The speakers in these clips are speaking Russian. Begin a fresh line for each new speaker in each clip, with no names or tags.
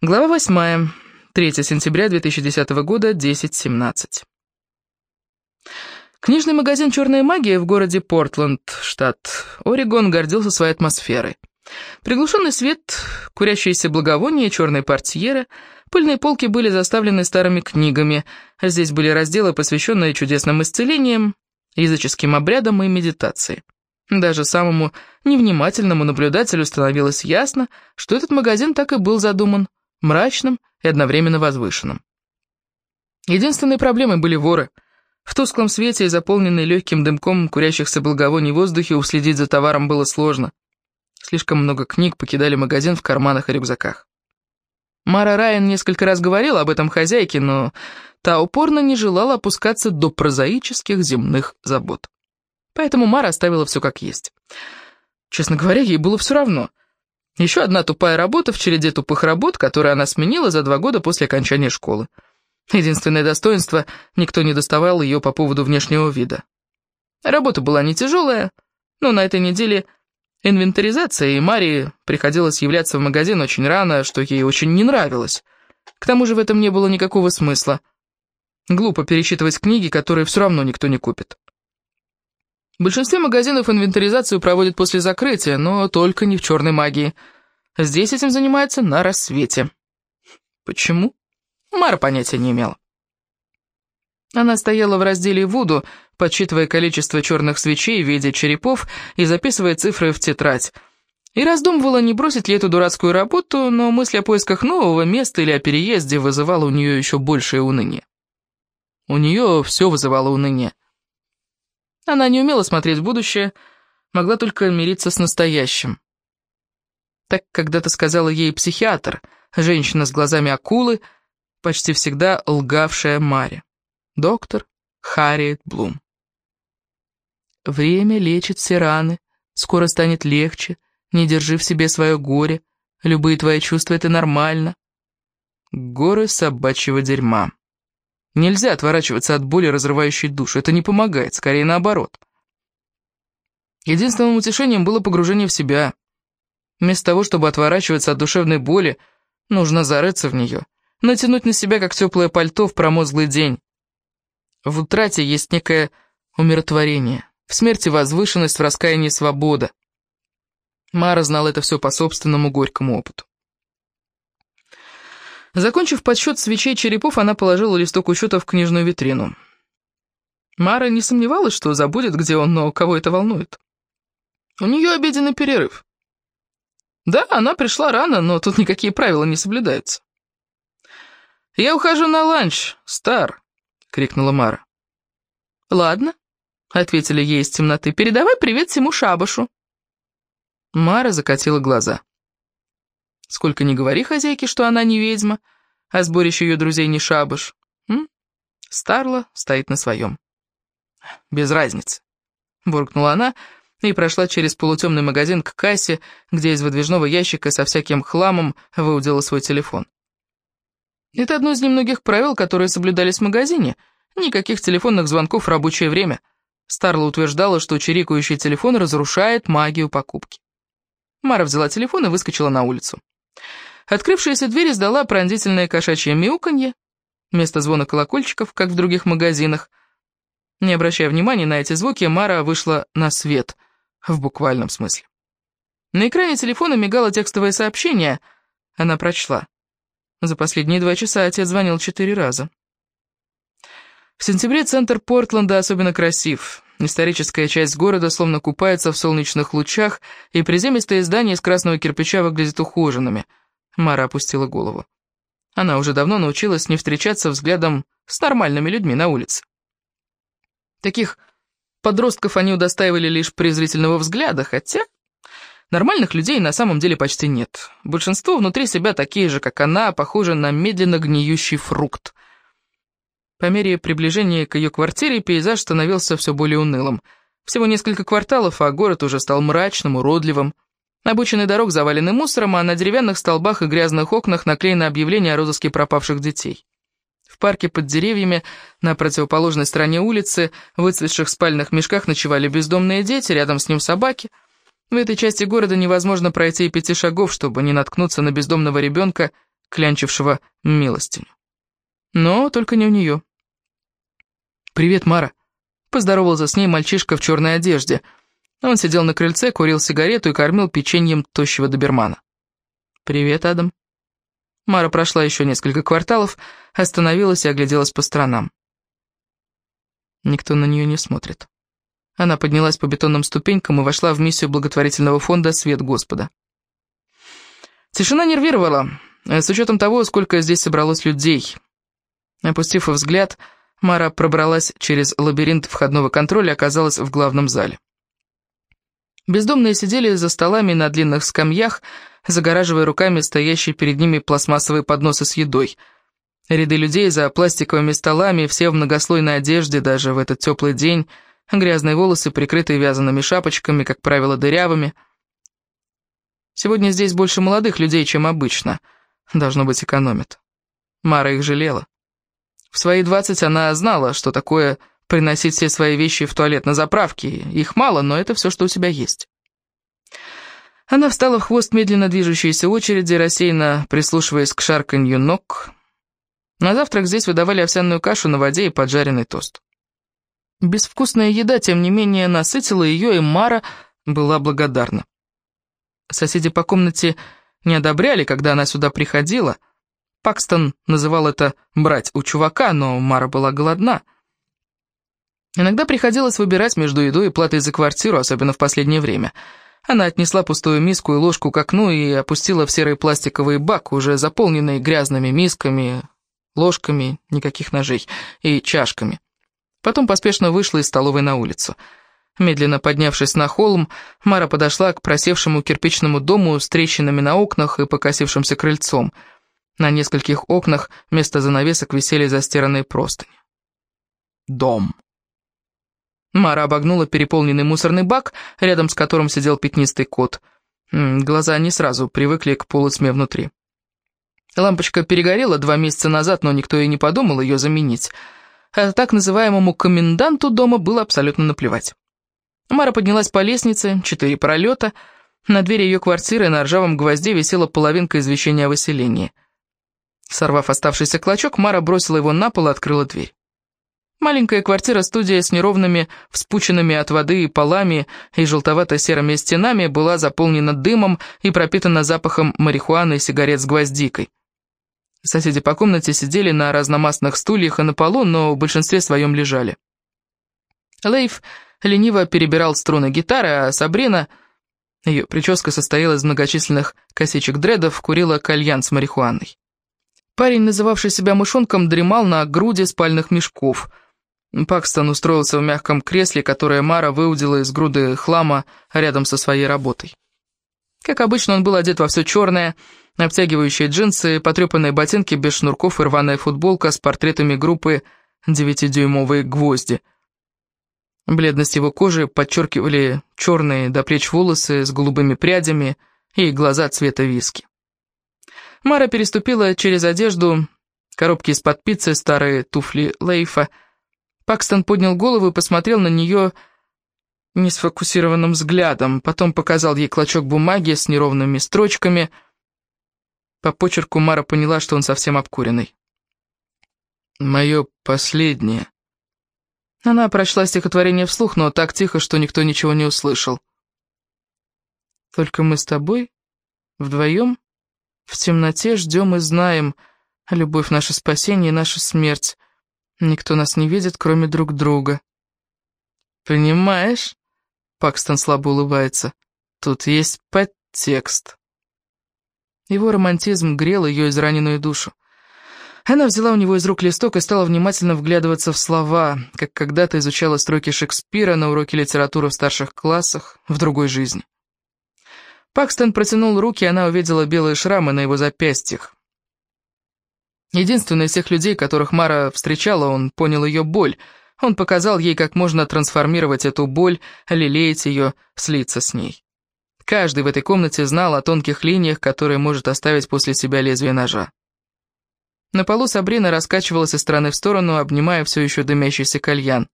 Глава 8. 3 сентября 2010 года, 10.17. Книжный магазин «Черная магия» в городе Портленд, штат Орегон, гордился своей атмосферой. Приглушенный свет, курящиеся благовония, черные портьеры, пыльные полки были заставлены старыми книгами, здесь были разделы, посвященные чудесным исцелениям, языческим обрядам и медитации. Даже самому невнимательному наблюдателю становилось ясно, что этот магазин так и был задуман мрачным и одновременно возвышенным. Единственной проблемой были воры. В тусклом свете и заполненной легким дымком курящихся благовоний воздухе уследить за товаром было сложно. Слишком много книг покидали магазин в карманах и рюкзаках. Мара Райан несколько раз говорила об этом хозяйке, но та упорно не желала опускаться до прозаических земных забот. Поэтому Мара оставила все как есть. Честно говоря, ей было все равно. Еще одна тупая работа в череде тупых работ, которую она сменила за два года после окончания школы. Единственное достоинство — никто не доставал ее по поводу внешнего вида. Работа была не тяжелая, но на этой неделе инвентаризация, и Марии приходилось являться в магазин очень рано, что ей очень не нравилось. К тому же в этом не было никакого смысла. Глупо пересчитывать книги, которые все равно никто не купит. В большинстве магазинов инвентаризацию проводят после закрытия, но только не в черной магии. Здесь этим занимаются на рассвете. Почему? Мара понятия не имела. Она стояла в разделе «Вуду», подсчитывая количество черных свечей в виде черепов и записывая цифры в тетрадь. И раздумывала, не бросить ли эту дурацкую работу, но мысль о поисках нового места или о переезде вызывала у нее еще большее уныние. У нее все вызывало уныние. Она не умела смотреть в будущее, могла только мириться с настоящим. Так когда-то сказала ей психиатр, женщина с глазами акулы, почти всегда лгавшая Маре. Доктор Харриет Блум. Время лечит все раны, скоро станет легче, не держи в себе свое горе, любые твои чувства — это нормально. Горы собачьего дерьма. Нельзя отворачиваться от боли, разрывающей душу. Это не помогает, скорее наоборот. Единственным утешением было погружение в себя. Вместо того, чтобы отворачиваться от душевной боли, нужно зарыться в нее, натянуть на себя, как теплое пальто в промозглый день. В утрате есть некое умиротворение, в смерти возвышенность, в раскаянии свобода. Мара знала это все по собственному горькому опыту. Закончив подсчет свечей черепов, она положила листок учета в книжную витрину. Мара не сомневалась, что забудет, где он, но кого это волнует. У нее обеденный перерыв. Да, она пришла рано, но тут никакие правила не соблюдаются. «Я ухожу на ланч, Стар!» — крикнула Мара. «Ладно», — ответили ей из темноты, — «передавай привет всему шабашу». Мара закатила глаза. Сколько ни говори хозяйке, что она не ведьма, а сборище ее друзей не шабаш. М? Старла стоит на своем. Без разницы. Буркнула она и прошла через полутемный магазин к кассе, где из выдвижного ящика со всяким хламом выудила свой телефон. Это одно из немногих правил, которые соблюдались в магазине. Никаких телефонных звонков в рабочее время. Старла утверждала, что чирикающий телефон разрушает магию покупки. Мара взяла телефон и выскочила на улицу. Открывшаяся дверь издала пронзительное кошачье мяуканье, вместо звона колокольчиков, как в других магазинах. Не обращая внимания на эти звуки, Мара вышла на свет, в буквальном смысле. На экране телефона мигало текстовое сообщение. Она прочла. За последние два часа отец звонил четыре раза. В сентябре центр Портленда особенно красив. Историческая часть города словно купается в солнечных лучах, и приземистые здания из красного кирпича выглядят ухоженными. Мара опустила голову. Она уже давно научилась не встречаться взглядом с нормальными людьми на улице. Таких подростков они удостаивали лишь презрительного взгляда, хотя нормальных людей на самом деле почти нет. Большинство внутри себя такие же, как она, похожи на медленно гниющий фрукт. По мере приближения к ее квартире пейзаж становился все более унылым. Всего несколько кварталов, а город уже стал мрачным, уродливым. Обочины дорог завалены мусором, а на деревянных столбах и грязных окнах наклеено объявление о розыске пропавших детей. В парке под деревьями, на противоположной стороне улицы, в выцветших спальных мешках ночевали бездомные дети, рядом с ним собаки. В этой части города невозможно пройти и пяти шагов, чтобы не наткнуться на бездомного ребенка, клянчившего милостиню. Но только не у нее. «Привет, Мара», — поздоровался с ней мальчишка в черной одежде. Он сидел на крыльце, курил сигарету и кормил печеньем тощего добермана. «Привет, Адам». Мара прошла еще несколько кварталов, остановилась и огляделась по сторонам. Никто на нее не смотрит. Она поднялась по бетонным ступенькам и вошла в миссию благотворительного фонда «Свет Господа». Тишина нервировала, с учетом того, сколько здесь собралось людей. Опустив взгляд, Мара пробралась через лабиринт входного контроля и оказалась в главном зале. Бездомные сидели за столами на длинных скамьях, загораживая руками стоящие перед ними пластмассовые подносы с едой. Ряды людей за пластиковыми столами, все в многослойной одежде, даже в этот теплый день, грязные волосы, прикрытые вязаными шапочками, как правило, дырявыми. Сегодня здесь больше молодых людей, чем обычно. Должно быть, экономят. Мара их жалела. В свои двадцать она знала, что такое приносить все свои вещи в туалет на заправке. Их мало, но это все, что у тебя есть. Она встала в хвост медленно движущейся очереди, рассеянно прислушиваясь к шарканью ног. На завтрак здесь выдавали овсяную кашу на воде и поджаренный тост. Безвкусная еда, тем не менее, насытила ее, и Мара была благодарна. Соседи по комнате не одобряли, когда она сюда приходила. Пакстон называл это «брать у чувака», но Мара была голодна. Иногда приходилось выбирать между едой и платой за квартиру, особенно в последнее время — она отнесла пустую миску и ложку к окну и опустила в серый пластиковый бак, уже заполненный грязными мисками, ложками, никаких ножей, и чашками. Потом поспешно вышла из столовой на улицу. Медленно поднявшись на холм, Мара подошла к просевшему кирпичному дому с трещинами на окнах и покосившимся крыльцом. На нескольких окнах вместо занавесок висели застиранные простыни. Дом. Мара обогнула переполненный мусорный бак, рядом с которым сидел пятнистый кот. Глаза не сразу привыкли к полутьме внутри. Лампочка перегорела два месяца назад, но никто и не подумал ее заменить. А так называемому коменданту дома было абсолютно наплевать. Мара поднялась по лестнице, четыре пролета. На двери ее квартиры на ржавом гвозде висела половинка извещения о выселении. Сорвав оставшийся клочок, Мара бросила его на пол и открыла дверь. Маленькая квартира-студия с неровными, вспученными от воды полами и желтовато-серыми стенами была заполнена дымом и пропитана запахом марихуаны и сигарет с гвоздикой. Соседи по комнате сидели на разномастных стульях и на полу, но в большинстве своем лежали. Лейф лениво перебирал струны гитары, а Сабрина, ее прическа состояла из многочисленных косичек дредов, курила кальян с марихуаной. Парень, называвший себя мышонком, дремал на груди спальных мешков – Пакстон устроился в мягком кресле, которое Мара выудила из груды хлама рядом со своей работой. Как обычно, он был одет во все черное, обтягивающие джинсы, потрепанные ботинки без шнурков и рваная футболка с портретами группы «Девятидюймовые гвозди». Бледность его кожи подчеркивали черные до плеч волосы с голубыми прядями и глаза цвета виски. Мара переступила через одежду, коробки из-под пиццы, старые туфли Лейфа — Пакстон поднял голову и посмотрел на нее несфокусированным взглядом, потом показал ей клочок бумаги с неровными строчками. По почерку Мара поняла, что он совсем обкуренный. «Мое последнее». Она прочла стихотворение вслух, но так тихо, что никто ничего не услышал. «Только мы с тобой, вдвоем, в темноте ждем и знаем, любовь наша спасение и наша смерть». Никто нас не видит, кроме друг друга. Понимаешь? Пакстон слабо улыбается. Тут есть подтекст. Его романтизм грел ее израненную душу. Она взяла у него из рук листок и стала внимательно вглядываться в слова, как когда-то изучала строки Шекспира на уроке литературы в старших классах, в другой жизни. Пакстон протянул руки, и она увидела белые шрамы на его запястьях. Единственный из всех людей, которых Мара встречала, он понял ее боль. Он показал ей, как можно трансформировать эту боль, лелеять ее, слиться с ней. Каждый в этой комнате знал о тонких линиях, которые может оставить после себя лезвие ножа. На полу Сабрина раскачивалась из стороны в сторону, обнимая все еще дымящийся кальян.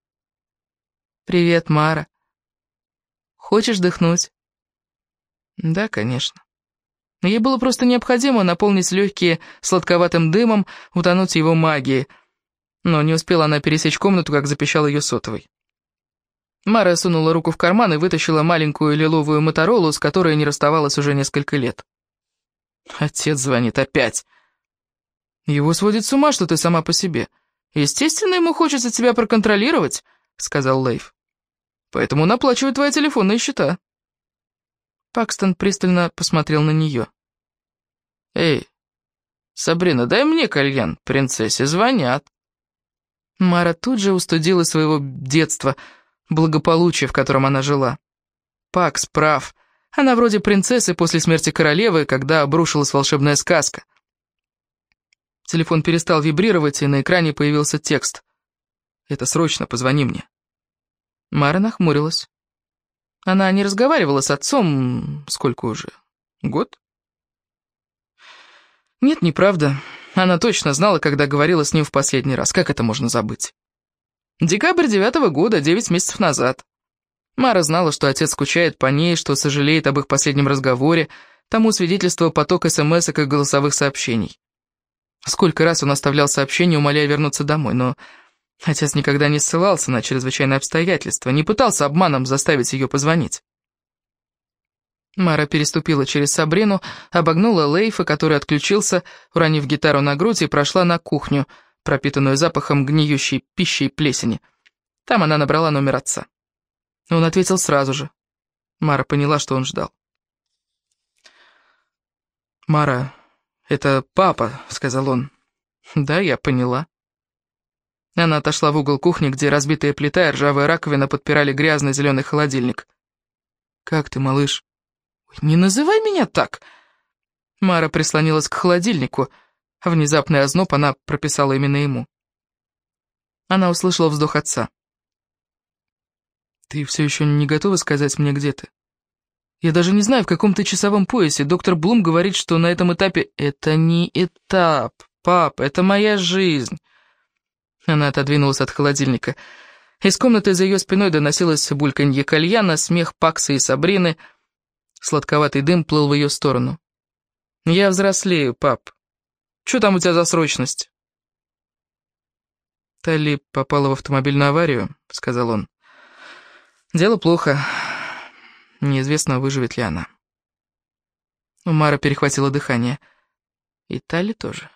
«Привет, Мара. Хочешь дыхнуть?» «Да, конечно». Ей было просто необходимо наполнить легкие сладковатым дымом, утонуть его магии. Но не успела она пересечь комнату, как запищал ее сотовый. Мара сунула руку в карман и вытащила маленькую лиловую моторолу, с которой не расставалась уже несколько лет. Отец звонит опять. Его сводит с ума, что ты сама по себе. Естественно, ему хочется тебя проконтролировать, сказал Лейв. Поэтому он оплачивает твои телефонные счета. Пакстон пристально посмотрел на нее. «Эй, Сабрина, дай мне кальян, принцессе звонят». Мара тут же устудила своего детства, благополучия, в котором она жила. Пакс прав. Она вроде принцессы после смерти королевы, когда обрушилась волшебная сказка. Телефон перестал вибрировать, и на экране появился текст. «Это срочно, позвони мне». Мара нахмурилась. Она не разговаривала с отцом... Сколько уже? Год? Нет, неправда. Она точно знала, когда говорила с ним в последний раз. Как это можно забыть? Декабрь девятого года, девять месяцев назад. Мара знала, что отец скучает по ней, что сожалеет об их последнем разговоре, тому свидетельство поток смс и голосовых сообщений. Сколько раз он оставлял сообщения, умоляя вернуться домой, но Отец никогда не ссылался на чрезвычайные обстоятельства, не пытался обманом заставить ее позвонить. Мара переступила через Сабрину, обогнула Лейфа, который отключился, уронив гитару на грудь, и прошла на кухню, пропитанную запахом гниющей пищи и плесени. Там она набрала номер отца. Он ответил сразу же. Мара поняла, что он ждал. «Мара, это папа», — сказал он. «Да, я поняла». Она отошла в угол кухни, где разбитая плита и ржавая раковина подпирали грязный зеленый холодильник. «Как ты, малыш?» «Не называй меня так!» Мара прислонилась к холодильнику. Внезапный озноб она прописала именно ему. Она услышала вздох отца. «Ты все еще не готова сказать мне, где ты? Я даже не знаю, в каком ты часовом поясе. Доктор Блум говорит, что на этом этапе...» «Это не этап, пап, это моя жизнь. Она отодвинулась от холодильника. Из комнаты за ее спиной доносилось бульканье кальяна, смех Пакса и Сабрины. Сладковатый дым плыл в ее сторону. «Я взрослею, пап. Что там у тебя за срочность?» «Талли попала в автомобильную аварию», — сказал он. «Дело плохо. Неизвестно, выживет ли она». У Мара перехватило дыхание. «И Талли тоже?»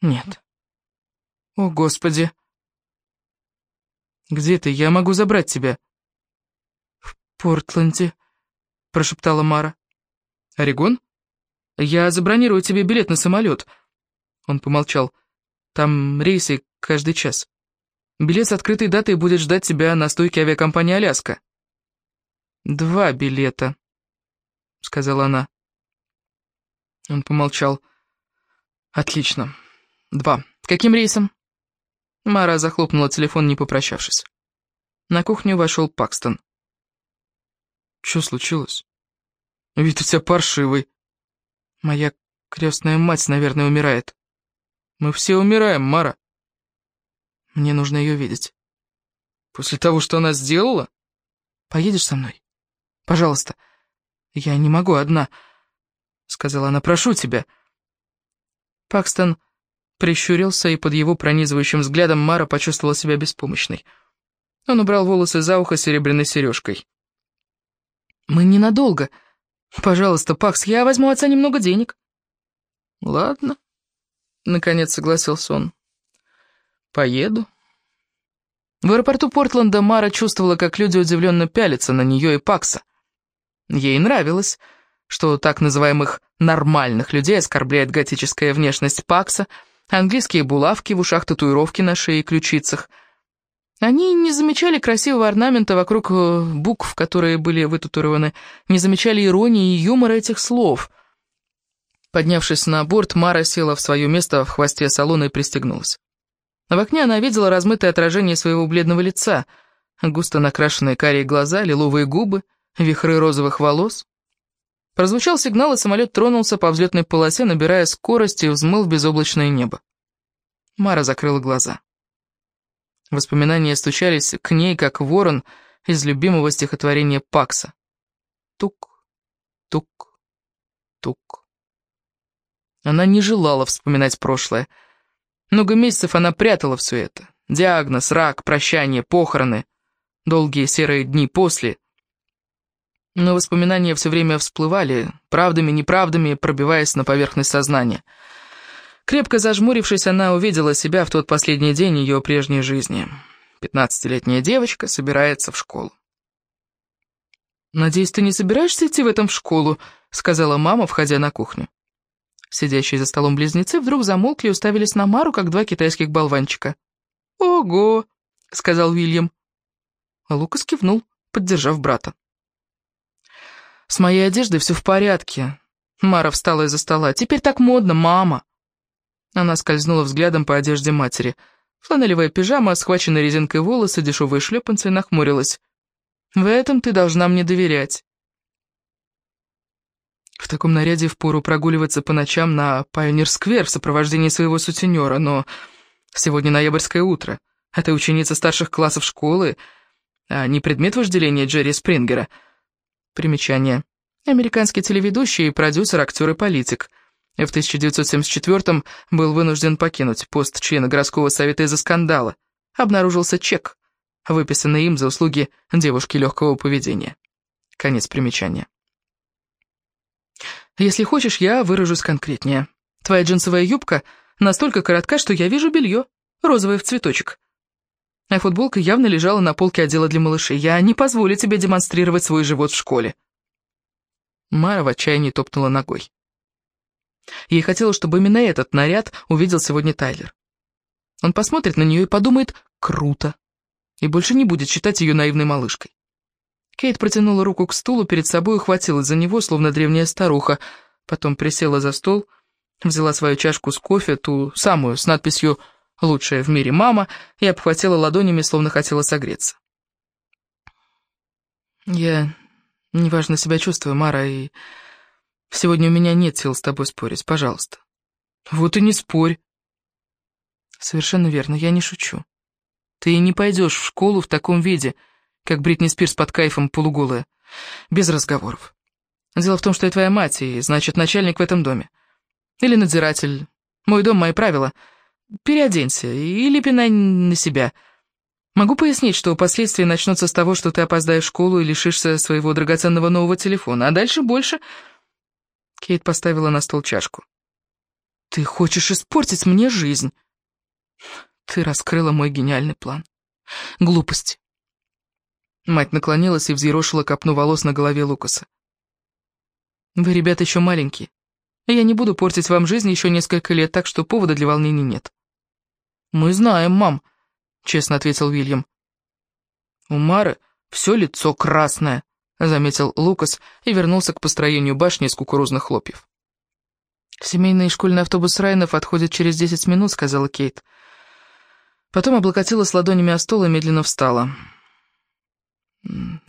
«Нет». «О, Господи!» «Где ты? Я могу забрать тебя». «В Портленде», — прошептала Мара. «Орегон? Я забронирую тебе билет на самолет». Он помолчал. «Там рейсы каждый час. Билет с открытой датой будет ждать тебя на стойке авиакомпании «Аляска». «Два билета», — сказала она. Он помолчал. «Отлично. Два. Каким рейсом?» Мара захлопнула телефон, не попрощавшись. На кухню вошел Пакстон. «Что случилось? Вид у тебя паршивый. Моя крестная мать, наверное, умирает. Мы все умираем, Мара. Мне нужно ее видеть. После того, что она сделала? Поедешь со мной? Пожалуйста. Я не могу одна, — сказала она. Прошу тебя. Пакстон прищурился, и под его пронизывающим взглядом Мара почувствовала себя беспомощной. Он убрал волосы за ухо серебряной сережкой. «Мы ненадолго. Пожалуйста, Пакс, я возьму отца немного денег». «Ладно», — наконец согласился он. «Поеду». В аэропорту Портленда Мара чувствовала, как люди удивленно пялятся на нее и Пакса. Ей нравилось, что так называемых «нормальных» людей оскорбляет готическая внешность Пакса — английские булавки в ушах, татуировки на шее и ключицах. Они не замечали красивого орнамента вокруг э, букв, которые были вытатуированы, не замечали иронии и юмора этих слов. Поднявшись на борт, Мара села в свое место в хвосте салона и пристегнулась. В окне она видела размытое отражение своего бледного лица, густо накрашенные карие глаза, лиловые губы, вихры розовых волос. Прозвучал сигнал, и самолет тронулся по взлетной полосе, набирая скорость и взмыл в безоблачное небо. Мара закрыла глаза. Воспоминания стучались к ней, как ворон из любимого стихотворения Пакса. Тук, тук, тук. Она не желала вспоминать прошлое. Много месяцев она прятала все это. Диагноз, рак, прощание, похороны, долгие серые дни после. Но воспоминания все время всплывали, правдами, неправдами, пробиваясь на поверхность сознания. Крепко зажмурившись, она увидела себя в тот последний день ее прежней жизни. Пятнадцатилетняя девочка собирается в школу. «Надеюсь, ты не собираешься идти в этом в школу?» — сказала мама, входя на кухню. Сидящие за столом близнецы вдруг замолкли и уставились на Мару, как два китайских болванчика. «Ого!» — сказал Уильям. А Лукас кивнул, поддержав брата. «С моей одеждой все в порядке». Мара встала из-за стола. «Теперь так модно, мама!» Она скользнула взглядом по одежде матери. Фланелевая пижама, схваченная резинкой волосы, дешевые шлепанцы, нахмурилась. «В этом ты должна мне доверять». В таком наряде впору прогуливаться по ночам на Пайонир-сквер в сопровождении своего сутенера, но сегодня ноябрьское утро. Это ученица старших классов школы, а не предмет вожделения Джерри Спрингера. Примечание. Американский телеведущий, продюсер, актер и политик. В 1974 был вынужден покинуть пост члена городского совета из-за скандала. Обнаружился чек, выписанный им за услуги девушки легкого поведения. Конец примечания. Если хочешь, я выражусь конкретнее. Твоя джинсовая юбка настолько коротка, что я вижу белье, розовое в цветочек. А футболка явно лежала на полке отдела для малышей. Я не позволю тебе демонстрировать свой живот в школе. Мара в отчаянии топнула ногой. Ей хотелось, чтобы именно этот наряд увидел сегодня Тайлер. Он посмотрит на нее и подумает «круто», и больше не будет считать ее наивной малышкой. Кейт протянула руку к стулу перед собой и ухватилась за него, словно древняя старуха. Потом присела за стол, взяла свою чашку с кофе, ту самую, с надписью «Лучшая в мире мама», и обхватила ладонями, словно хотела согреться. «Я неважно себя чувствую, Мара, и сегодня у меня нет сил с тобой спорить, пожалуйста». «Вот и не спорь». «Совершенно верно, я не шучу. Ты не пойдешь в школу в таком виде», как Бритни Спирс под кайфом полуголая. Без разговоров. Дело в том, что я твоя мать, и, значит, начальник в этом доме. Или надзиратель. Мой дом, мои правила. Переоденься или пинай на себя. Могу пояснить, что последствия начнутся с того, что ты опоздаешь в школу и лишишься своего драгоценного нового телефона, а дальше больше... Кейт поставила на стол чашку. «Ты хочешь испортить мне жизнь?» «Ты раскрыла мой гениальный план. Глупость. Мать наклонилась и взъерошила копну волос на голове Лукаса. «Вы, ребята, еще маленькие. Я не буду портить вам жизнь еще несколько лет, так что повода для волнений нет». «Мы знаем, мам», — честно ответил Уильям. «У Мары все лицо красное», — заметил Лукас и вернулся к построению башни из кукурузных хлопьев. «Семейный школьный автобус Райнов отходит через десять минут», — сказала Кейт. Потом облокотилась ладонями о стол и медленно встала.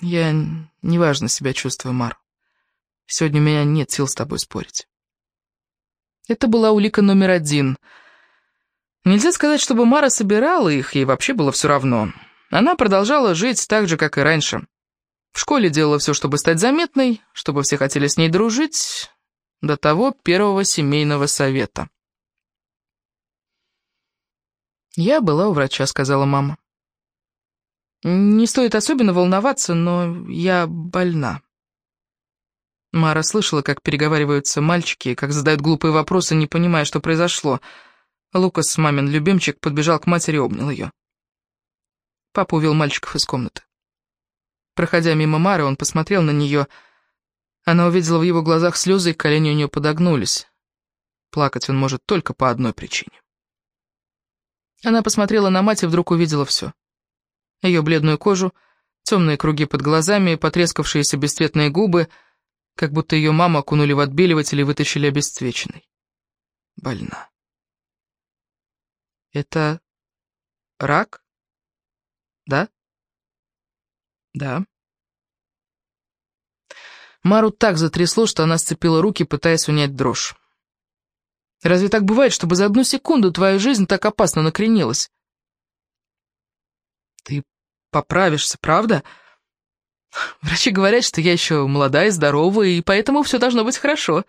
Я неважно себя чувствую, Мар. Сегодня у меня нет сил с тобой спорить. Это была улика номер один. Нельзя сказать, чтобы Мара собирала их, ей вообще было все равно. Она продолжала жить так же, как и раньше. В школе делала все, чтобы стать заметной, чтобы все хотели с ней дружить, до того первого семейного совета. «Я была у врача», — сказала мама. Не стоит особенно волноваться, но я больна. Мара слышала, как переговариваются мальчики, как задают глупые вопросы, не понимая, что произошло. Лукас, мамин любимчик, подбежал к матери и обнял ее. Папа увел мальчиков из комнаты. Проходя мимо Мары, он посмотрел на нее. Она увидела в его глазах слезы, и колени у нее подогнулись. Плакать он может только по одной причине. Она посмотрела на мать и вдруг увидела все ее бледную кожу, темные круги под глазами, потрескавшиеся бесцветные губы, как будто ее маму окунули в отбеливатель и вытащили обесцвеченной. Больна. Это рак? Да? Да. Мару так затрясло, что она сцепила руки, пытаясь унять дрожь. Разве так бывает, чтобы за одну секунду твоя жизнь так опасно накренилась? Ты поправишься, правда? Врачи говорят, что я еще молодая здоровая, и поэтому все должно быть хорошо.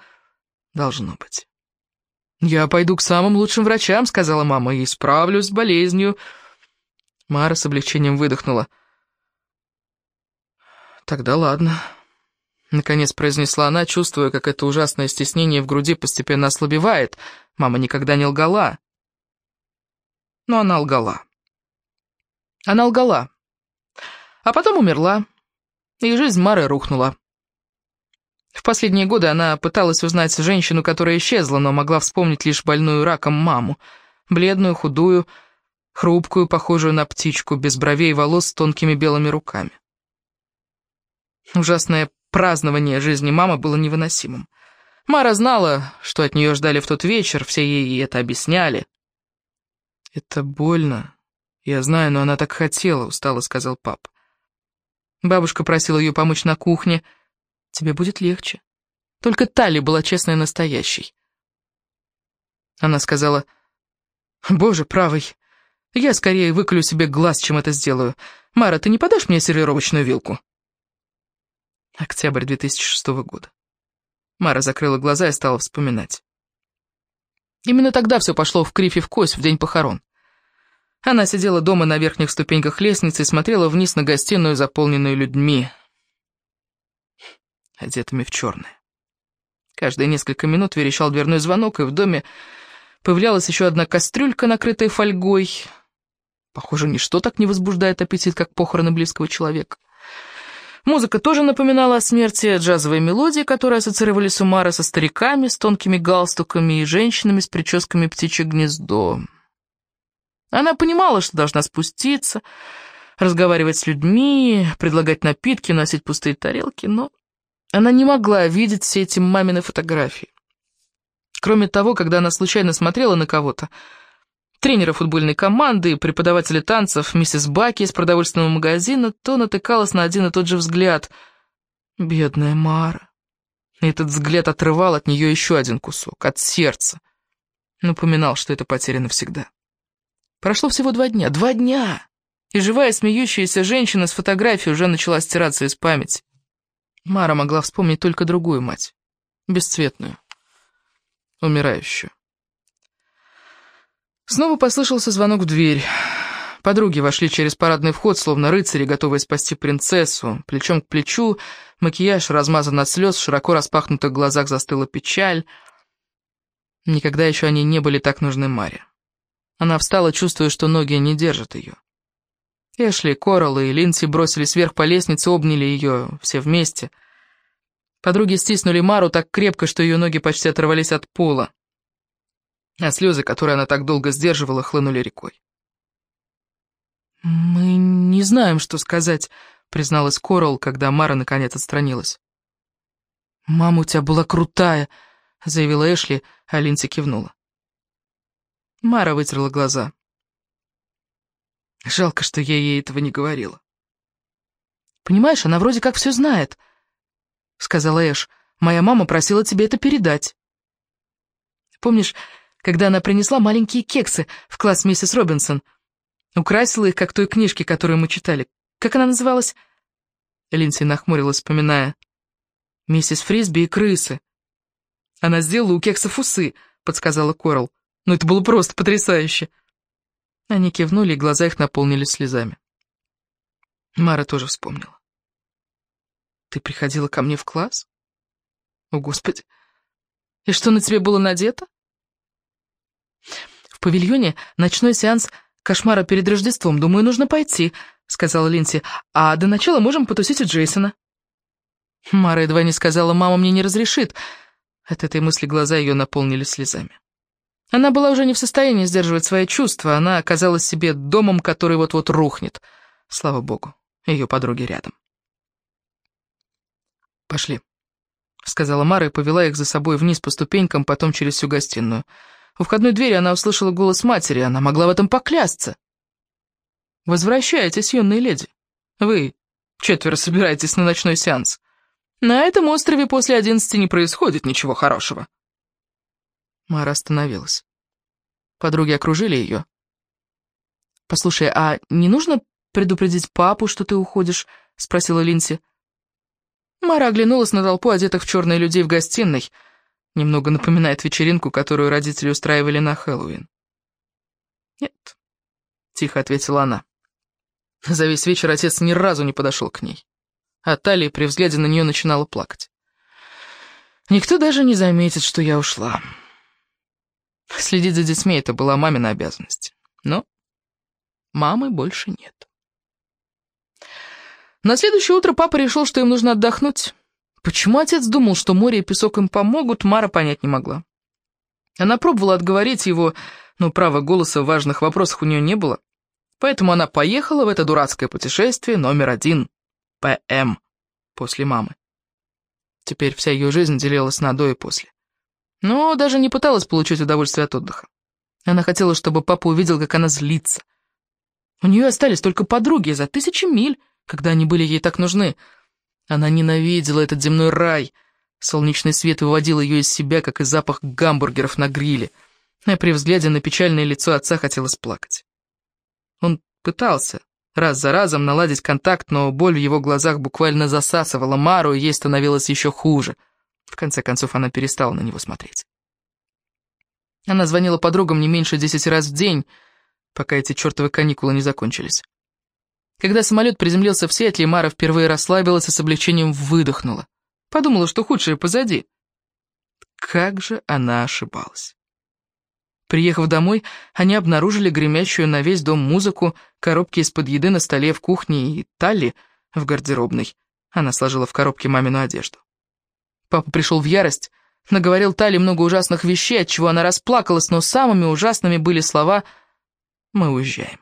Должно быть. «Я пойду к самым лучшим врачам», — сказала мама, — «и справлюсь с болезнью». Мара с облегчением выдохнула. «Тогда ладно», — наконец произнесла она, чувствуя, как это ужасное стеснение в груди постепенно ослабевает. Мама никогда не лгала. Но она лгала. Она лгала. А потом умерла, и жизнь Мары рухнула. В последние годы она пыталась узнать женщину, которая исчезла, но могла вспомнить лишь больную раком маму. Бледную, худую, хрупкую, похожую на птичку, без бровей и волос с тонкими белыми руками. Ужасное празднование жизни мамы было невыносимым. Мара знала, что от нее ждали в тот вечер, все ей это объясняли. «Это больно. Я знаю, но она так хотела», — устало сказал пап. Бабушка просила ее помочь на кухне — тебе будет легче. Только Тали была честной настоящей. Она сказала, «Боже, правый, я скорее выколю себе глаз, чем это сделаю. Мара, ты не подашь мне сервировочную вилку?» Октябрь 2006 года. Мара закрыла глаза и стала вспоминать. Именно тогда все пошло в кривь и в кость в день похорон. Она сидела дома на верхних ступеньках лестницы и смотрела вниз на гостиную, заполненную людьми одетыми в черное. Каждые несколько минут верещал дверной звонок, и в доме появлялась еще одна кастрюлька, накрытая фольгой. Похоже, ничто так не возбуждает аппетит, как похороны близкого человека. Музыка тоже напоминала о смерти, джазовые мелодии, которые ассоциировались у Мары со стариками, с тонкими галстуками и женщинами с прическами птичье гнездо. Она понимала, что должна спуститься, разговаривать с людьми, предлагать напитки, носить пустые тарелки, но она не могла видеть все эти мамины фотографии. Кроме того, когда она случайно смотрела на кого-то, тренера футбольной команды, преподавателя танцев, миссис Баки из продовольственного магазина, то натыкалась на один и тот же взгляд. Бедная Мара. И этот взгляд отрывал от нее еще один кусок, от сердца. Напоминал, что это потеряно навсегда. Прошло всего два дня. Два дня! И живая смеющаяся женщина с фотографией уже начала стираться из памяти. Мара могла вспомнить только другую мать, бесцветную, умирающую. Снова послышался звонок в дверь. Подруги вошли через парадный вход, словно рыцари, готовые спасти принцессу. Плечом к плечу, макияж размазан от слез, в широко распахнутых глазах застыла печаль. Никогда еще они не были так нужны Маре. Она встала, чувствуя, что ноги не держат ее. Эшли, Коралл и Линси бросились вверх по лестнице, обняли ее, все вместе. Подруги стиснули Мару так крепко, что ее ноги почти оторвались от пола. А слезы, которые она так долго сдерживала, хлынули рекой. «Мы не знаем, что сказать», — призналась Коралл, когда Мара наконец отстранилась. «Мама у тебя была крутая», — заявила Эшли, а Линси кивнула. Мара вытерла глаза. Жалко, что я ей этого не говорила. «Понимаешь, она вроде как все знает», — сказала Эш. «Моя мама просила тебе это передать». Помнишь, когда она принесла маленькие кексы в класс миссис Робинсон? Украсила их, как той книжке, которую мы читали. Как она называлась?» Линдси нахмурилась, вспоминая. «Миссис Фрисби и крысы». «Она сделала у кексов усы», — подсказала Корал. «Но это было просто потрясающе». Они кивнули, и глаза их наполнились слезами. Мара тоже вспомнила. «Ты приходила ко мне в класс? О, Господи! И что на тебе было надето?» «В павильоне ночной сеанс кошмара перед Рождеством. Думаю, нужно пойти», — сказала Линси. «А до начала можем потусить у Джейсона». Мара едва не сказала, «Мама мне не разрешит». От этой мысли глаза ее наполнились слезами. Она была уже не в состоянии сдерживать свои чувства, она оказалась себе домом, который вот-вот рухнет. Слава богу, ее подруги рядом. «Пошли», — сказала Мара и повела их за собой вниз по ступенькам, потом через всю гостиную. У входной двери она услышала голос матери, она могла в этом поклясться. «Возвращайтесь, юные леди. Вы четверо собираетесь на ночной сеанс. На этом острове после одиннадцати не происходит ничего хорошего». Мара остановилась. Подруги окружили ее. «Послушай, а не нужно предупредить папу, что ты уходишь?» — спросила Линси. Мара оглянулась на толпу одетых в черные людей в гостиной. Немного напоминает вечеринку, которую родители устраивали на Хэллоуин. «Нет», — тихо ответила она. За весь вечер отец ни разу не подошел к ней, а Талия при взгляде на нее начинала плакать. «Никто даже не заметит, что я ушла». Следить за детьми — это была мамина обязанность. Но мамы больше нет. На следующее утро папа решил, что им нужно отдохнуть. Почему отец думал, что море и песок им помогут, Мара понять не могла. Она пробовала отговорить его, но права голоса в важных вопросах у нее не было. Поэтому она поехала в это дурацкое путешествие номер один, ПМ, после мамы. Теперь вся ее жизнь делилась на до и после. Но даже не пыталась получить удовольствие от отдыха. Она хотела, чтобы папа увидел, как она злится. У нее остались только подруги за тысячи миль, когда они были ей так нужны — она ненавидела этот земной рай. Солнечный свет выводил ее из себя, как и запах гамбургеров на гриле. А при взгляде на печальное лицо отца хотелось плакать. Он пытался раз за разом наладить контакт, но боль в его глазах буквально засасывала Мару, и ей становилось еще хуже. В конце концов, она перестала на него смотреть. Она звонила подругам не меньше десяти раз в день, пока эти чертовы каникулы не закончились. Когда самолет приземлился в Сиэтле, Мара впервые расслабилась и с облегчением выдохнула. Подумала, что худшее позади. Как же она ошибалась. Приехав домой, они обнаружили гремящую на весь дом музыку, коробки из-под еды на столе в кухне и Талли в гардеробной. Она сложила в коробке мамину одежду. Папа пришел в ярость, наговорил Талли много ужасных вещей, от чего она расплакалась, но самыми ужасными были слова «Мы уезжаем».